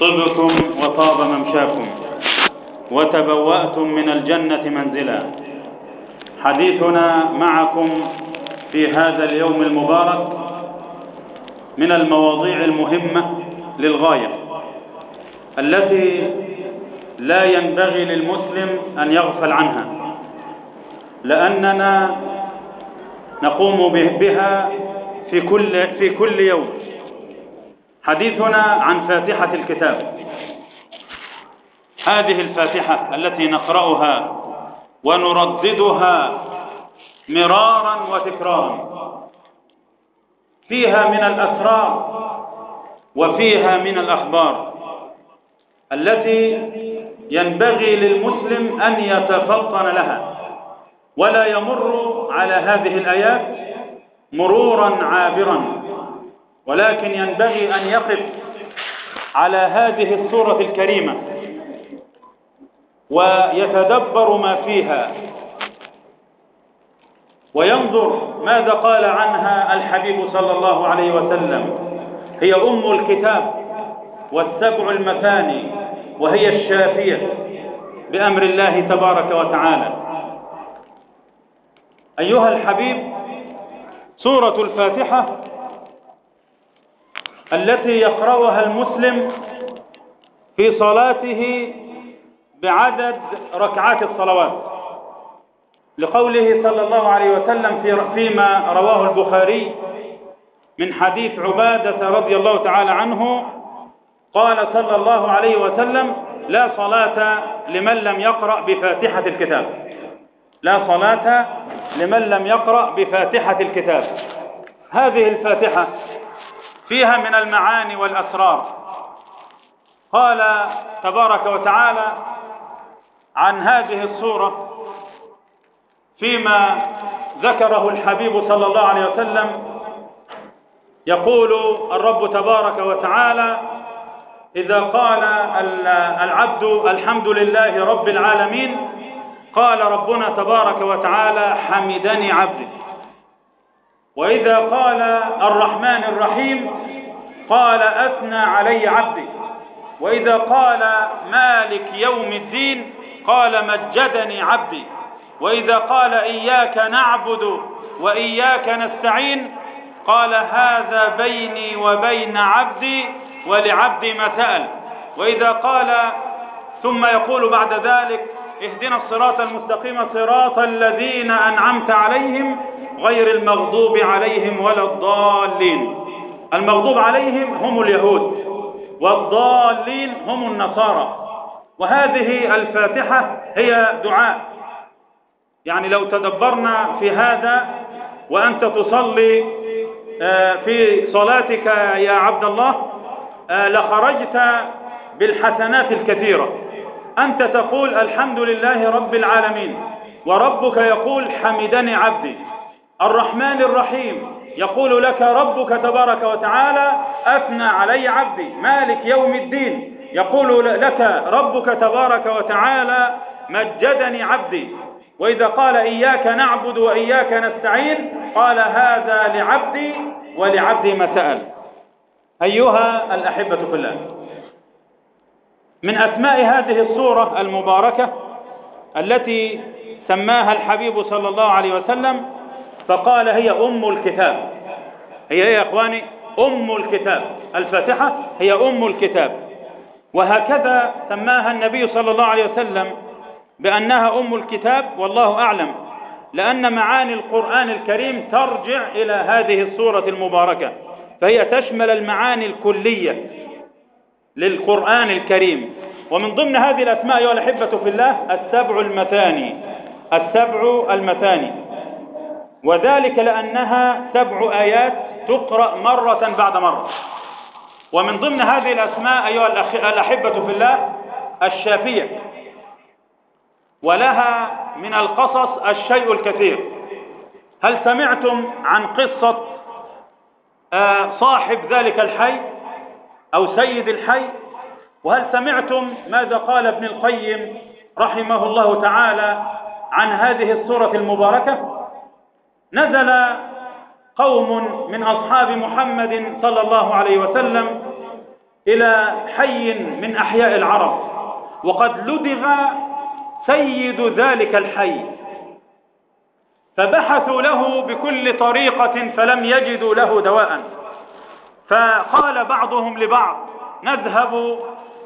طبتم وطاب ممشاكم وتبوأتم من الجنة منزلا. حديثنا معكم في هذا اليوم المبارك من المواضيع المهمة للغاية التي لا ينبغي للمسلم أن يغفل عنها لأننا نقوم بها في كل, في كل يوم. حديثنا عن فاتحة الكتاب. هذه الفاتحة التي نقرأها ونرددها مرارا وتكرارا. فيها من الأسرار وفيها من الأخبار التي ينبغي للمسلم أن يتفطن لها ولا يمر على هذه الآيات مرورا عابرا. ولكن ينبغي أن يقف على هذه السورة الكريمة ويتدبر ما فيها وينظر ماذا قال عنها الحبيب صلى الله عليه وسلم. هي أم الكتاب والسبع المثاني وهي الشافية بأمر الله تبارك وتعالى. أيها الحبيب سورة الفاتحة التي يقرأها المسلم في صلاته بعدد ركعات الصلوات. لقوله صلى الله عليه وسلم فيما رواه البخاري من حديث عبادة رضي الله تعالى عنه قال صلى الله عليه وسلم لا صلاة لمن لم يقرأ بفاتحة الكتاب. لا صلاة لمن لم يقرأ بفاتحة الكتاب. هذه الفاتحة فيها من المعاني والأسرار. قال تبارك وتعالى عن هذه الصورة فيما ذكره الحبيب صلى الله عليه وسلم يقول الرب تبارك وتعالى إذا قال العبد الحمد لله رب العالمين قال ربنا تبارك وتعالى حمدني عبدي. وإذا قال الرحمن الرحيم قال أثنى علي عبدي. وإذا قال مالك يوم الدين قال مجدني عبدي. وإذا قال إياك نعبد وإياك نستعين قال هذا بيني وبين عبدي ولعبدي ما سأل. وإذا قال ثم يقول بعد ذلك اهدنا الصراط المستقيم صراط الذين أنعمت عليهم غير المغضوب عليهم ولا الضالين. المغضوب عليهم هم اليهود والضالين هم النصارى. وهذه الفاتحة هي دعاء. يعني لو تدبرنا في هذا وأنت تصلي في صلاتك يا عبد الله لخرجت بالحسنات الكثيرة. أنت تقول الحمد لله رب العالمين وربك يقول حمدني عبدي. الرحمن الرحيم يقول لك ربك تبارك وتعالى أثنى علي عبدي. مالك يوم الدين يقول لك ربك تبارك وتعالى مجدني عبدي. وإذا قال إياك نعبد وإياك نستعين قال هذا لعبدي ولعبدي ما سأل. أيها الأحبة في الله من أسماء هذه السورة المباركة التي سماها الحبيب صلى الله عليه وسلم فقال هي أم الكتاب. هي إيه يا إخواني؟ أم الكتاب. الفاتحة هي أم الكتاب. وهكذا سماها النبي صلى الله عليه وسلم بأنها أم الكتاب والله أعلم لأن معاني القرآن الكريم ترجع إلى هذه السورة المباركة فهي تشمل المعاني الكلية للقرآن الكريم. ومن ضمن هذه الأسماء أيها الأحبة في الله السبع المثاني. السبع المثاني. وذلك لأنها سبع آيات تقرأ مرة بعد مرة. ومن ضمن هذه الأسماء أيها الأحبة في الله الشافية. ولها من القصص الشيء الكثير. هل سمعتم عن قصة صاحب ذلك الحي أو سيد الحي؟ وهل سمعتم ماذا قال ابن القيم رحمه الله تعالى عن هذه السورة المباركة؟ نزل قوم من أصحاب محمد صلى الله عليه وسلم إلى حي من أحياء العرب وقد لدغ سيد ذلك الحي. فبحثوا له بكل طريقة فلم يجدوا له دواء. فقال بعضهم لبعض نذهب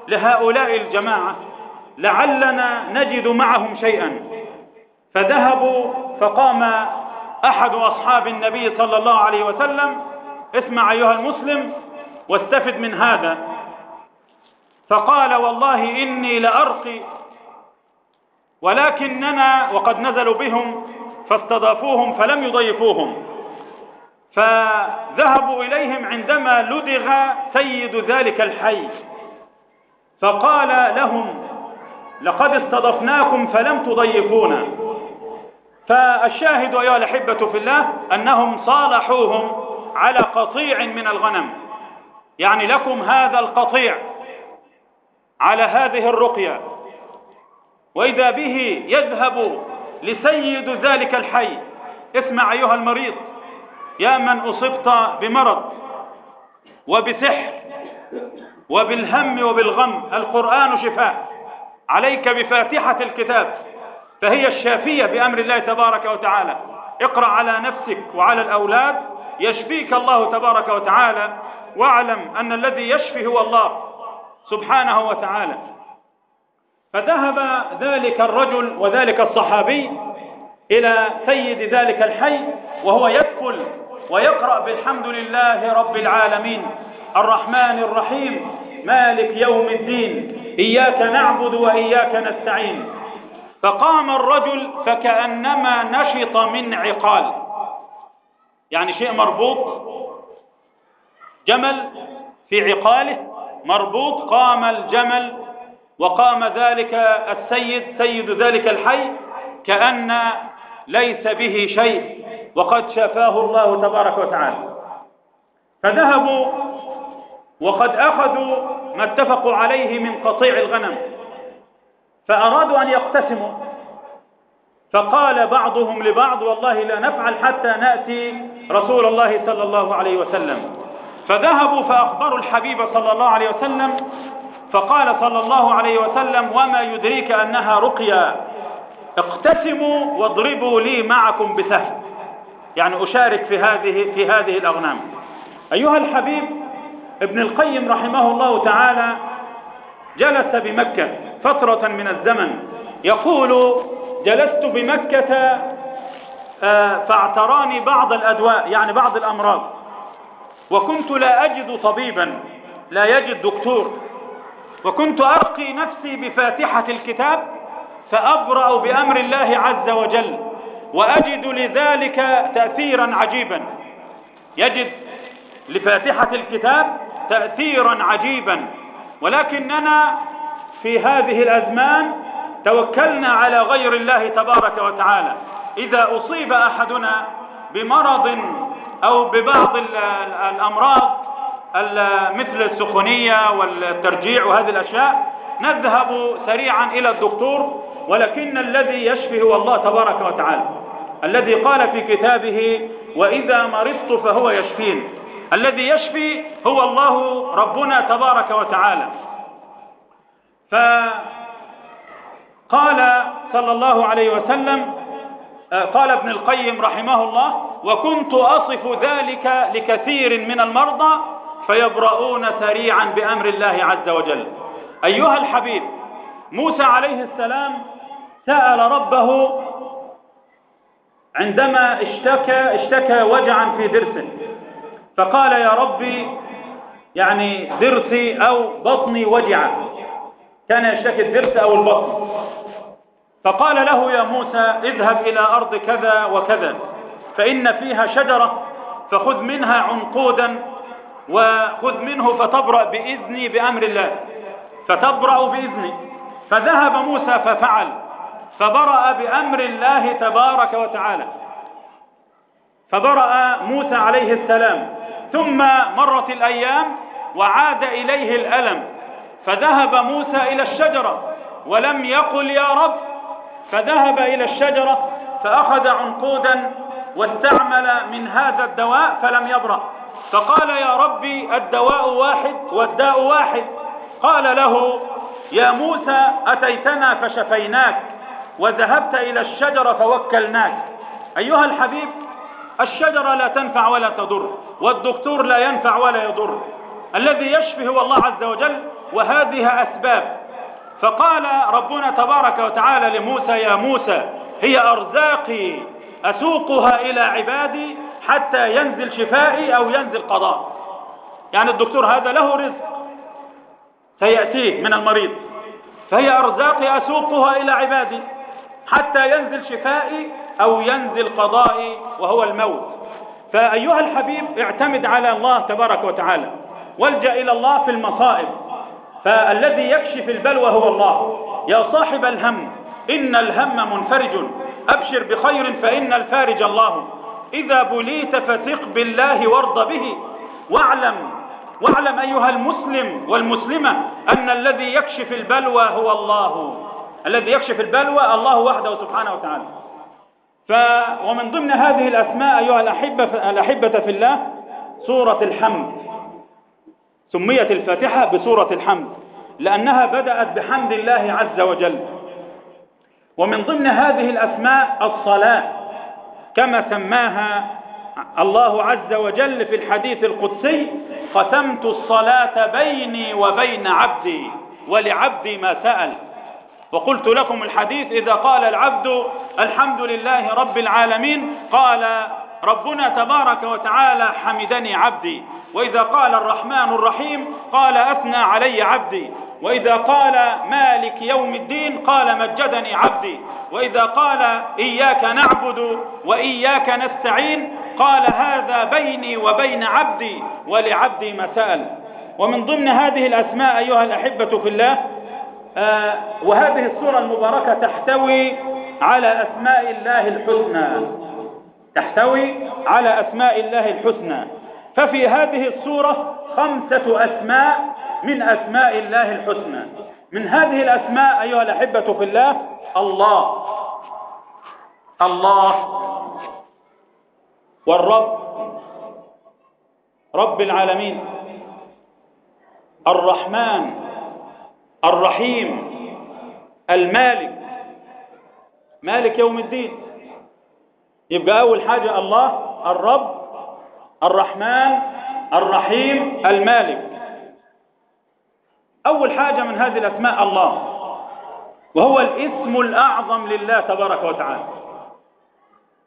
لهؤلاء الجماعة لعلنا نجد معهم شيئا. فذهبوا فقام أحد أصحاب النبي صلى الله عليه وسلم اسمع أيها المسلم واستفد من هذا. فقال والله إني لأرقي ولكننا وقد نزلوا بهم فاستضافوهم فلم يضيفوهم. فذهبوا إليهم عندما لدغ سيد ذلك الحي. فقال لهم لقد استضفناكم فلم تضيفونا. فالشاهد أيها الأحبة في الله أنهم صالحوهم على قطيع من الغنم. يعني لكم هذا القطيع على هذه الرقية. وإذا به يذهب لسيد ذلك الحي اسمع أيها المريض يا من أصبت بمرض وبسحر وبالهم وبالغم القرآن شفاء. عليك بفاتحة الكتاب فهي الشافية بأمر الله تبارك وتعالى. اقرأ على نفسك وعلى الأولاد يشفيك الله تبارك وتعالى. واعلم أن الذي يشفي هو الله سبحانه وتعالى. فذهب ذلك الرجل وذلك الصحابي إلى سيد ذلك الحي وهو يدخل ويقرأ بالحمد لله رب العالمين. الرحمن الرحيم. مالك يوم الدين. إياك نعبد وإياك نستعين. فقام الرجل فكأنما نشط من عقال. يعني شيء مربوط. جمل في عقاله. مربوط. قام الجمل وقام ذلك السيد. سيد ذلك الحي. كأن ليس به شيء. وقد شفاه الله تبارك وتعالى. فذهبوا وقد أخذوا ما اتفقوا عليه من قطيع الغنم فأرادوا أن يقتسموا. فقال بعضهم لبعض والله لا نفعل حتى نأتي رسول الله صلى الله عليه وسلم. فذهبوا فأخبروا الحبيب صلى الله عليه وسلم فقال صلى الله عليه وسلم وما يدريك أنها رقيا اقتسموا واضربوا لي معكم بسهم. يعني أشارك في هذه في هذه الأغنام. أيها الحبيب ابن القيم رحمه الله تعالى جلس بمكة فترة من الزمن يقول جلست بمكة آه، فاعتراني بعض الأدواء يعني بعض الأمراض وكنت لا أجد طبيبا لا يجد دكتور وكنت أرقي نفسي بفاتحة الكتاب فأبرأ بأمر الله عز وجل وأجد لذلك تأثيرا عجيبا يجد لفاتحة الكتاب تأثيرا عجيبا. ولكننا في هذه الأزمان توكلنا على غير الله تبارك وتعالى. إذا أصيب أحدنا بمرض أو ببعض الأمراض مثل السخونية والترجيع وهذه الأشياء نذهب سريعا إلى الدكتور. ولكن الذي يشفي هو الله تبارك وتعالى. الذي قال في كتابه وإذا مرضت فهو يشفين. الذي يشفي هو الله ربنا تبارك وتعالى. فقال صلى الله عليه وسلم آه، قال ابن القيم رحمه الله وكنت أصف ذلك لكثير من المرضى فيبرؤون سريعا بأمر الله عز وجل. أيها الحبيب موسى عليه السلام سأل ربه عندما اشتكى اشتكى وجعا في درسه فقال يا ربي يعني درسي أو بطني وجع كان يشتكي الدرس أو البطن. فقال له يا موسى اذهب إلى أرض كذا وكذا فإن فيها شجرة فخذ منها عنقودا وخذ منه فتبرأ بإذني بأمر الله. فتبرأ بإذني. فذهب موسى ففعل. فبرأ بأمر الله تبارك وتعالى. فبرأ موسى عليه السلام. ثم مرت الأيام وعاد إليه الألم فذهب موسى إلى الشجرة ولم يقل يا رب فذهب إلى الشجرة فأخذ عنقودا واستعمل من هذا الدواء فلم يبرأ. فقال يا ربي الدواء واحد والداء واحد. قال له يا موسى أتيتنا فشفيناك وذهبت إلى الشجرة فوكلناك. أيها الحبيب الشجرة لا تنفع ولا تضر. والدكتور لا ينفع ولا يضر. الذي يشفي هو الله عز وجل وهذه أسباب. فقال ربنا تبارك وتعالى لموسى يا موسى هي أرزاقي أسوقها إلى عبادي حتى ينزل شفائي أو ينزل قضاء. يعني الدكتور هذا له رزق سيأتيه من المريض. فهي أرزاقي أسوقها إلى عبادي حتى ينزل شفائي أو ينزل قضائي وهو الموت. فأيها الحبيب اعتمد على الله تبارك وتعالى والجأ إلى الله في المصائب. فالذي يكشف البلوى هو الله. يا صاحب الهم إن الهم منفرج. أبشر بخير فإن الفارج الله. إذا بليت فثق بالله وارض به. واعلم واعلم أيها المسلم والمسلمة أن الذي يكشف البلوى هو الله. الذي يكشف البلوى الله وحده سبحانه وتعالى. ف ومن ضمن هذه الأسماء أيها الأحبة, الأحبة في الله سورة الحمد. سميت الفاتحة بسورة الحمد. لأنها بدأت بحمد الله عز وجل. ومن ضمن هذه الأسماء الصلاة. كما سماها الله عز وجل في الحديث القدسي قسمت الصلاة بيني وبين عبدي ولعبدي ما سأل. وقلت لكم الحديث إذا قال العبد الحمد لله رب العالمين قال ربنا تبارك وتعالى حمدني عبدي. وإذا قال الرحمن الرحيم قال أثنى علي عبدي. وإذا قال مالك يوم الدين قال مجدني عبدي. وإذا قال إياك نعبد وإياك نستعين قال هذا بيني وبين عبدي ولعبدي سأل ومن ضمن هذه الأسماء أيها الأحبة في الله وهذه السورة المباركة تحتوي على أسماء الله الحسنى. تحتوي على أسماء الله الحسنى. ففي هذه السورة خمسة أسماء من أسماء الله الحسنى. من هذه الأسماء أيها الأحبة في الله الله. الله. والرب. رب العالمين. الرحمن. الرحيم المالك. مالك يوم الدين. يبقى أول حاجة الله الرب الرحمن الرحيم المالك. أول حاجة من هذه الأسماء الله. وهو الاسم الأعظم لله تبارك وتعالى.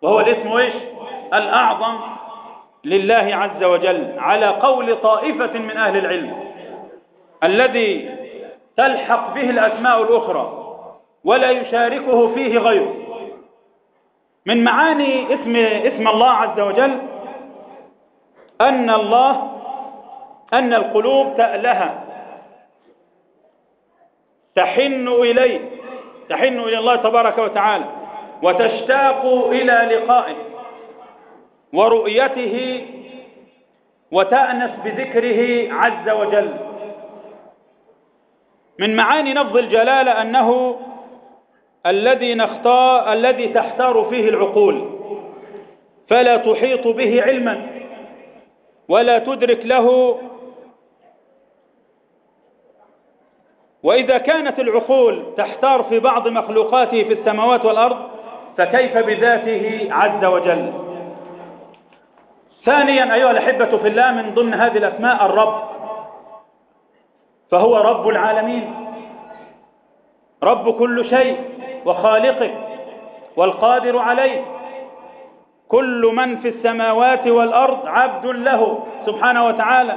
وهو الاسم إيش؟ الأعظم لله عز وجل على قول طائفة من أهل العلم. الذي تلحق به الأسماء الأخرى ولا يشاركه فيه غيره. من معاني اسم, اسم الله عز وجل أن الله أن القلوب تألها تحن إليه تحن إلى الله تبارك وتعالى وتشتاق إلى لقائه ورؤيته وتأنس بذكره عز وجل. من معاني لفظ الجلالة أنه الذي نختار الذي تحتار فيه العقول. فلا تحيط به علما ولا تدرك له وإذا كانت العقول تحتار في بعض مخلوقاته في السماوات والأرض فكيف بذاته عز وجل؟ ثانيا أيها الأحبة في الله من ضمن هذه الأسماء الرب. فهو رب العالمين. رب كل شيء وخالقه والقادر عليه. كل من في السماوات والأرض عبد له سبحانه وتعالى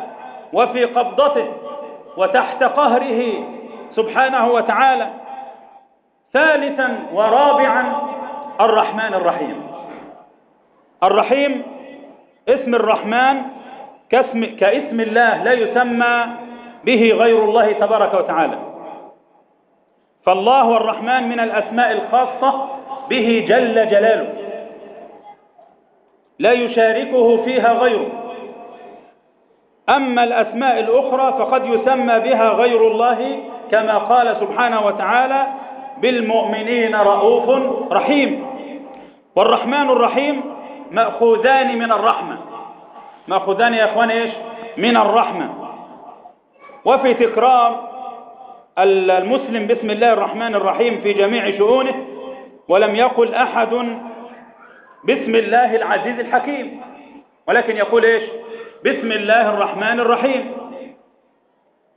وفي قبضته وتحت قهره سبحانه وتعالى. ثالثا ورابعا الرحمن الرحيم. الرحيم اسم الرحمن كاسم, كاسم الله لا يسمى به غير الله تبارك وتعالى. فالله الرحمن من الأسماء الخاصة به جل جلاله. لا يشاركه فيها غيره. أما الأسماء الأخرى فقد يسمى بها غير الله كما قال سبحانه وتعالى بالمؤمنين رؤوف رحيم. والرحمن الرحيم مأخوذان من الرحمة. مأخذان يا أخوان إيش؟ من الرحمة. وفي تكرار المسلم بسم الله الرحمن الرحيم في جميع شؤونه ولم يقل أحد بسم الله العزيز الحكيم ولكن يقول إيش؟ بسم الله الرحمن الرحيم.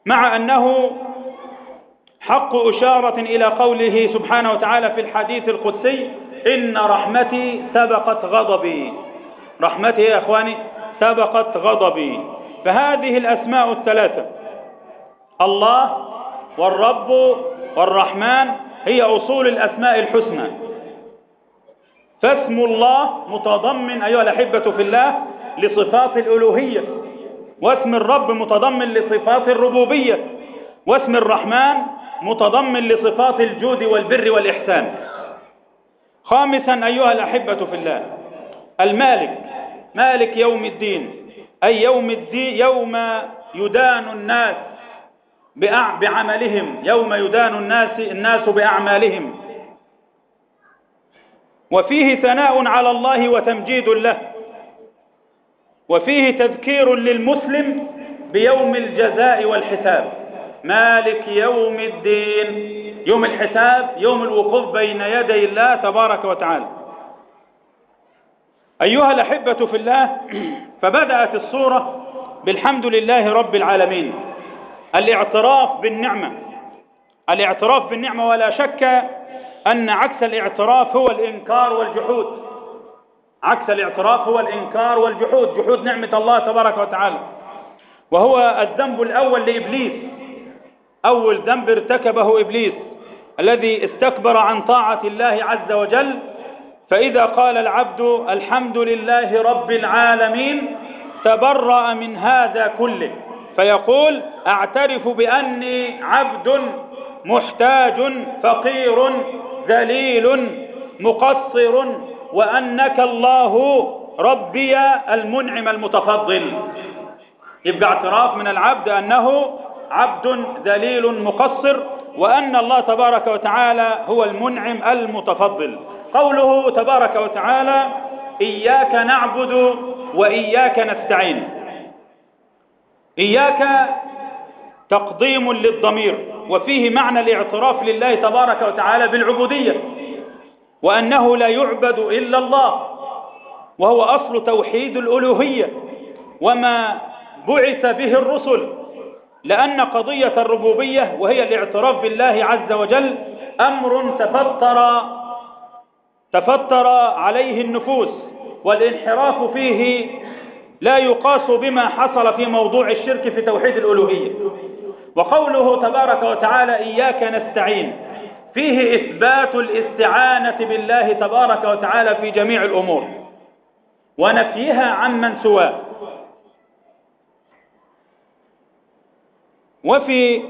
مع أنه حق إشارة إلى قوله سبحانه وتعالى في الحديث القدسي إن رحمتي سبقت غضبي. رحمتي يا أخواني سبقت غضبي. فهذه الأسماء الثلاثة الله والرب والرحمن هي أصول الأسماء الحسنى. فاسم الله متضمن أيها الأحبة في الله لصفات الألوهية. واسم الرب متضمن لصفات الربوبية. واسم الرحمن متضمن لصفات الجود والبر والإحسان. خامسا أيها الأحبة في الله المالك. مالك يوم الدين أي يوم الدين يوم يدان الناس. بعملهم. يوم يدان الناس الناس بأعمالهم. وفيه ثناء على الله وتمجيد له. وفيه تذكير للمسلم بيوم الجزاء والحساب. مالك يوم الدين. يوم الحساب يوم الوقوف بين يدي الله تبارك وتعالى. أيها الأحبة في الله فبدأت الصورة بالحمد لله رب العالمين. الاعتراف بالنعمة. الاعتراف بالنعمة ولا شك أن عكس الاعتراف هو الإنكار والجحود. عكس الاعتراف هو الإنكار والجحود. جحود نعمة الله تبارك وتعالى. وهو الذنب الأول لإبليس. أول ذنب ارتكبه إبليس الذي استكبر عن طاعة الله عز وجل. فإذا قال العبد الحمد لله رب العالمين تبرأ من هذا كله. فيقول أعترف بأني عبد محتاج فقير ذليل مقصر وأنك الله ربي المنعم المتفضل. يبقى اعتراف من العبد أنه عبد ذليل مقصر وأن الله تبارك وتعالى هو المنعم المتفضل. قوله تبارك وتعالى إياك نعبد وإياك نستعين. إياك تقديم للضمير وفيه معنى الاعتراف لله تبارك وتعالى بالعبودية وأنه لا يعبد إلا الله وهو أصل توحيد الألوهية وما بعث به الرسل لأن قضية الربوبية وهي الاعتراف بالله عز وجل أمر تفتر تفتر عليه النفوس والانحراف فيه لا يقاس بما حصل في موضوع الشرك في توحيد الألوهية. وقوله تبارك وتعالى إياك نستعين فيه إثبات الاستعانة بالله تبارك وتعالى في جميع الأمور. ونفيها عمن سواه. وفي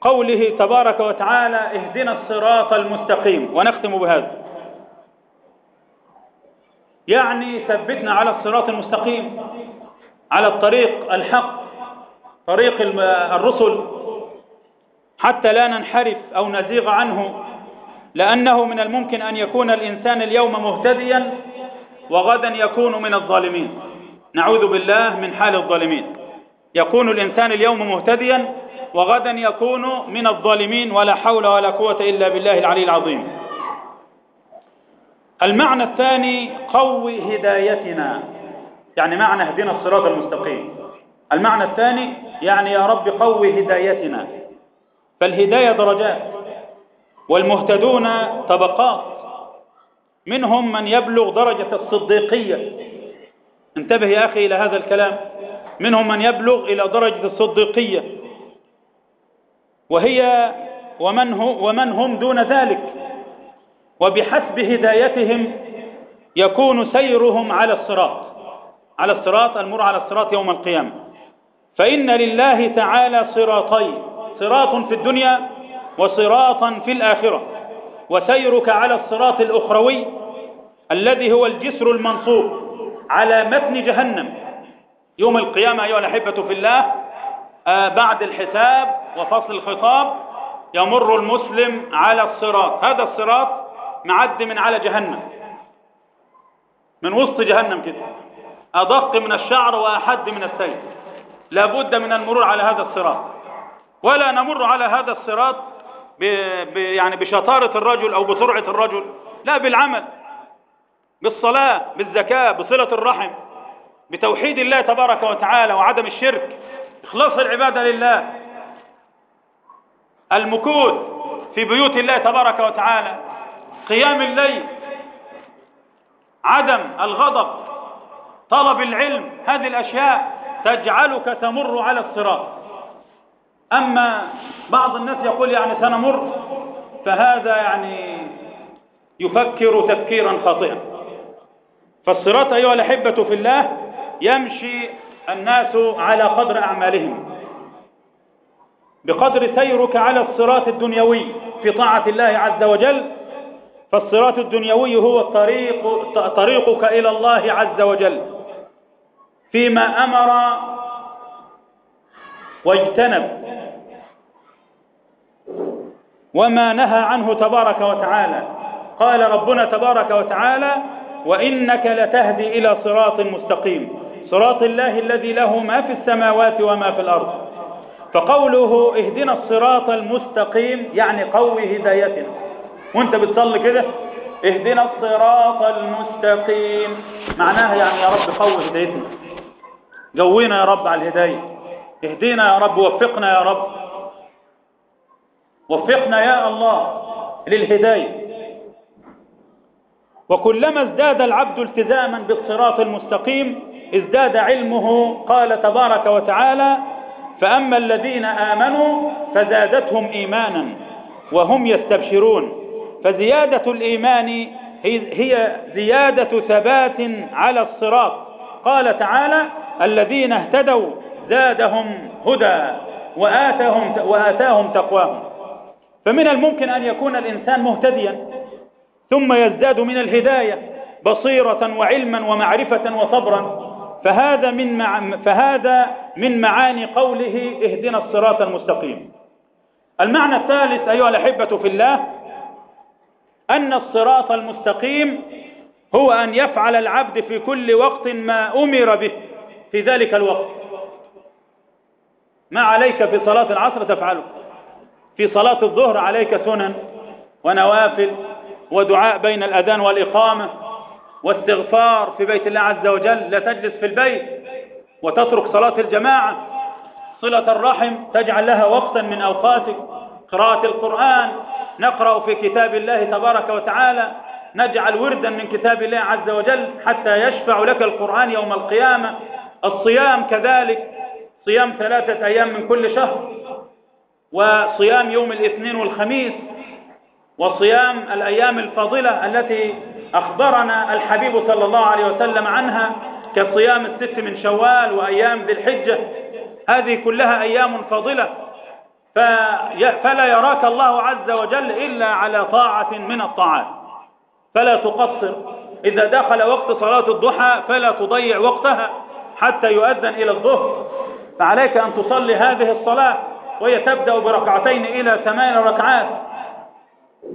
قوله تبارك وتعالى اهدنا الصراط المستقيم ونختم بهذا. يعني ثبتنا على الصراط المستقيم على الطريق الحق طريق الرسل حتى لا ننحرف أو نزيغ عنه لأنه من الممكن أن يكون الإنسان اليوم مهتديا وغدا يكون من الظالمين. نعوذ بالله من حال الظالمين. يكون الإنسان اليوم مهتديا وغدا يكون من الظالمين ولا حول ولا قوة إلا بالله العلي العظيم. المعنى الثاني قوي هدايتنا. يعني معنى اهدنا الصراط المستقيم. المعنى الثاني يعني يا رب قوي هدايتنا. فالهداية درجات والمهتدون طبقات. منهم من يبلغ درجة الصديقية. انتبه يا أخي إلى هذا الكلام. منهم من يبلغ إلى درجة الصديقية. وهي ومن, هو ومن هم دون ذلك؟ وبحسب هدايتهم يكون سيرهم على الصراط على الصراط المر على الصراط يوم القيامة. فإن لله تعالى صراطين صراط في الدنيا وصراطا في الآخرة. وسيرك على الصراط الأخروي الذي هو الجسر المنصوب على متن جهنم. يوم القيامة أيها الأحبة في الله آه بعد الحساب وفصل الخطاب يمر المسلم على الصراط. هذا الصراط معدي من على جهنم. من وسط جهنم كده. أدق من الشعر وأحد من السيف لابد من المرور على هذا الصراط. ولا نمر على هذا الصراط ب... ب... يعني بشطارة الرجل أو بسرعة الرجل. لا بالعمل بالصلاة بالزكاة بصلة الرحم بتوحيد الله تبارك وتعالى وعدم الشرك. إخلاص العبادة لله. المكوث في بيوت الله تبارك وتعالى. قيام الليل عدم الغضب طلب العلم هذه الأشياء تجعلك تمر على الصراط. أما بعض الناس يقول يعني سنمر فهذا يعني يفكر تفكيرا خاطئا. فالصراط أيها الأحبة في الله يمشي الناس على قدر أعمالهم. بقدر سيرك على الصراط الدنيوي في طاعة الله عز وجل فالصراط الدنيوي هو الطريق طريقك إلى الله عز وجل. فيما أمر واجتنب. وما نهى عنه تبارك وتعالى. قال ربنا تبارك وتعالى وإنك لتهدي إلى صراط مستقيم. صراط الله الذي له ما في السماوات وما في الأرض. فقوله اهدنا الصراط المستقيم يعني قوي هدايتنا. وانت بتصلي كده اهدنا الصراط المستقيم. معناها يعني يا رب قوي هدايتنا. جوينا يا رب على الهداية اهدينا يا رب وفقنا يا رب. وفقنا يا الله للهداية. وكلما ازداد العبد التزاما بالصراط المستقيم ازداد علمه قال تبارك وتعالى فأما الذين آمنوا فزادتهم إيمانا وهم يستبشرون. فزيادة الإيمان هي زيادة ثبات على الصراط. قال تعالى الذين اهتدوا زادهم هدى وآتاهم, وآتاهم تقواهم. فمن الممكن أن يكون الإنسان مهتديا ثم يزداد من الهداية بصيرة وعلما ومعرفة وصبرا. فهذا من مع فهذا من معاني قوله اهدنا الصراط المستقيم. المعنى الثالث أيها الأحبة في الله أن الصراط المستقيم هو أن يفعل العبد في كل وقت ما أمر به في ذلك الوقت. ما عليك في صلاة العصر تفعله. في صلاة الظهر عليك سنن ونوافل ودعاء بين الأذان والإقامة واستغفار في بيت الله عز وجل لا تجلس في البيت وتترك صلاة الجماعة. صلة الرحم تجعل لها وقتا من أوقاتك. قراءة القرآن نقرأ في كتاب الله تبارك وتعالى نجعل وردا من كتاب الله عز وجل حتى يشفع لك القرآن يوم القيامة. الصيام كذلك صيام ثلاثة أيام من كل شهر وصيام يوم الاثنين والخميس وصيام الأيام الفاضلة التي أخبرنا الحبيب صلى الله عليه وسلم عنها كصيام الست من شوال وأيام ذي الحجة. هذه كلها أيام فاضلة. فلا يراك الله عز وجل إلا على طاعة من الطاعات. فلا تقصر. إذا دخل وقت صلاة الضحى فلا تضيع وقتها حتى يؤذن إلى الظهر. فعليك أن تصلي هذه الصلاة وهي تبدأ بركعتين إلى ثمان ركعات.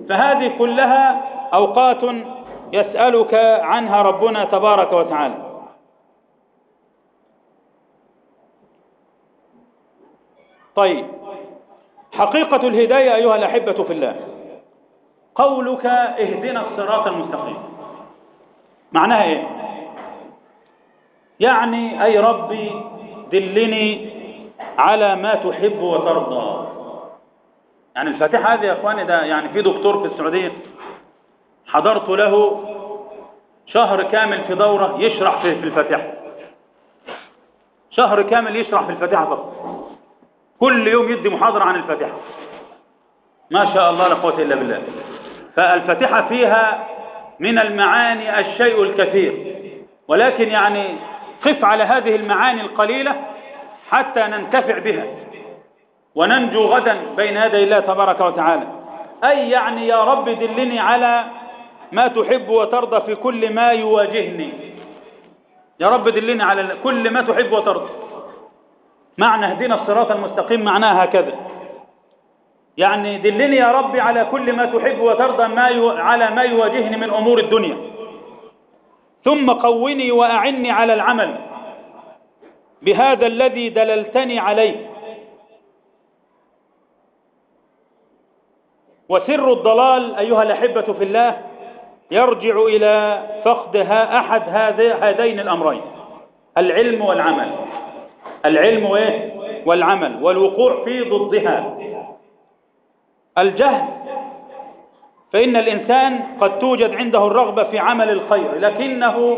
فهذه كلها أوقات يسألك عنها ربنا تبارك وتعالى. طيب. حقيقة الهداية أيها الأحبة في الله. قولك اهدنا الصراط المستقيم. معناها إيه؟ يعني أي ربي دلني على ما تحب وترضى. يعني الفاتحة هذه يا أخواني ده يعني في دكتور في السعودية حضرت له شهر كامل في دورة يشرح في الفاتحة. شهر كامل يشرح في الفاتحة فقط. كل يوم يدي محاضرة عن الفاتحة. ما شاء الله لا قوة إلا بالله. فالفاتحة فيها من المعاني الشيء الكثير. ولكن يعني قف على هذه المعاني القليلة حتى ننتفع بها. وننجو غدا بين يدي الله تبارك وتعالى. أي يعني يا رب دلني على ما تحب وترضى في كل ما يواجهني. يا رب دلني على كل ما تحب وترضى. معنى اهدنا الصراط المستقيم معناها هكذا يعني دلني يا ربي على كل ما تحب وترضى ما ي... على ما يواجهني من أمور الدنيا. ثم قوني وأعني على العمل بهذا الذي دللتني عليه. وسر الضلال أيها الأحبة في الله يرجع إلى فقدها أحد هذين الأمرين العلم والعمل. العلم وإيه؟ والعمل والوقوع في ضدها. الجهل فإن الإنسان قد توجد عنده الرغبة في عمل الخير لكنه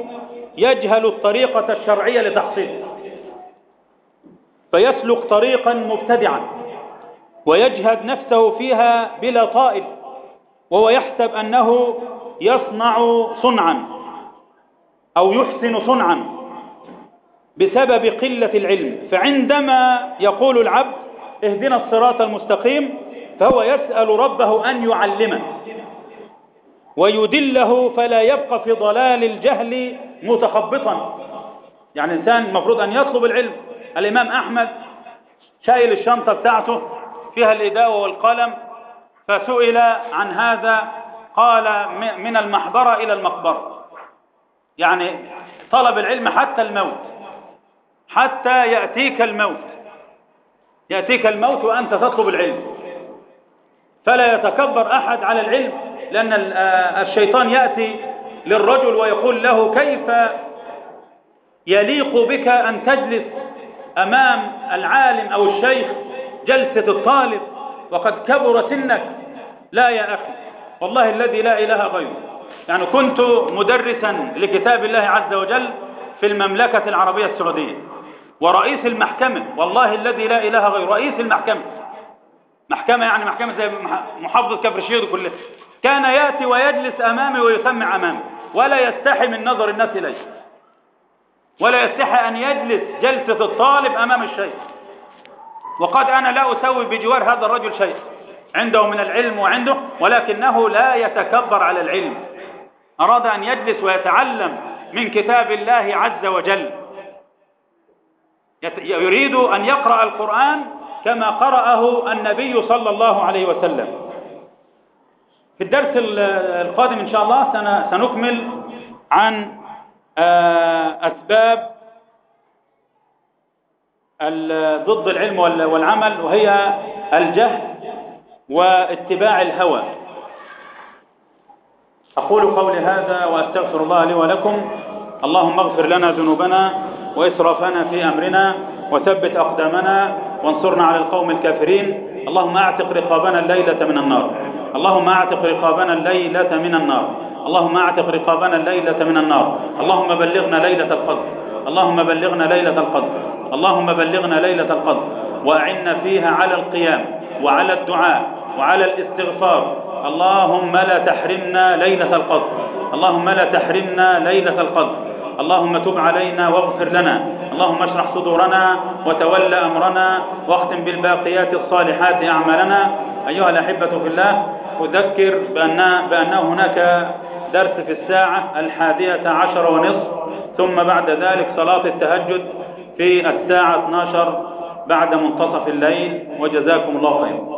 يجهل الطريقة الشرعية لتحصيله. فيسلك طريقا مبتدعا ويجهد نفسه فيها بلا طائل وهو يحسب أنه يصنع صنعا أو يحسن صنعا. بسبب قلة العلم. فعندما يقول العبد اهدنا الصراط المستقيم فهو يسأل ربه أن يعلمه. ويدله فلا يبقى في ضلال الجهل متخبطا. يعني الإنسان المفروض أن يطلب العلم. الإمام أحمد شايل الشنطة بتاعته فيها الإداوة والقلم فسئل عن هذا قال من المحبرة إلى المقبرة. يعني طلب العلم حتى الموت. حتى يأتيك الموت. يأتيك الموت وأنت تطلب العلم. فلا يتكبر أحد على العلم لأن الشيطان يأتي للرجل ويقول له كيف يليق بك أن تجلس أمام العالم أو الشيخ جلسة الطالب وقد كبر سنك؟ لا يا أخي والله الذي لا إله غيره. يعني كنت مدرسا لكتاب الله عز وجل في المملكة العربية السعودية. ورئيس المحكمة والله الذي لا إله غيره رئيس المحكمة. محكمة يعني محكمة زي محافظة كفر الشيخ كلها. كان يأتي ويجلس أمامي ويسمع أمامي ولا يستحي من نظر الناس إليه. ولا يستحي أن يجلس جلسة الطالب أمام الشيخ. وقد أنا لا أسوي بجوار هذا الرجل شيء. عنده من العلم وعنده ولكنه لا يتكبر على العلم. أراد أن يجلس ويتعلم من كتاب الله عز وجل. يريد أن يقرأ القرآن كما قرأه النبي صلى الله عليه وسلم. في الدرس القادم إن شاء الله سنكمل عن آه، أسباب ضد العلم والعمل وهي الجهل واتباع الهوى. أقول قولي هذا وأستغفر الله لي ولكم. اللهم اغفر لنا ذنوبنا وإسرافنا في أمرنا وثبت أقدامنا وانصرنا على القوم الكافرين. اللهم أعتق رقابنا الليلة من النار. اللهم أعتق رقابنا الليلة من النار. اللهم أعتق رقابنا الليلة من النار. اللهم بلغنا ليلة القدر. اللهم بلغنا ليلة القدر. اللهم بلغنا ليلة القدر. وأعنا فيها على القيام وعلى الدعاء وعلى الاستغفار. اللهم لا تحرمنا ليلة القدر. اللهم لا تحرمنا ليلة القدر. اللهم تب علينا واغفر لنا اللهم اشرح صدورنا وتولى أمرنا واختم بالباقيات الصالحات أعمالنا أيها الأحبة في الله أذكر بأن, بأن هناك درس في الساعة الحادية عشر ونصف ثم بعد ذلك صلاة التهجد في الساعة 12 بعد منتصف الليل وجزاكم الله خيرا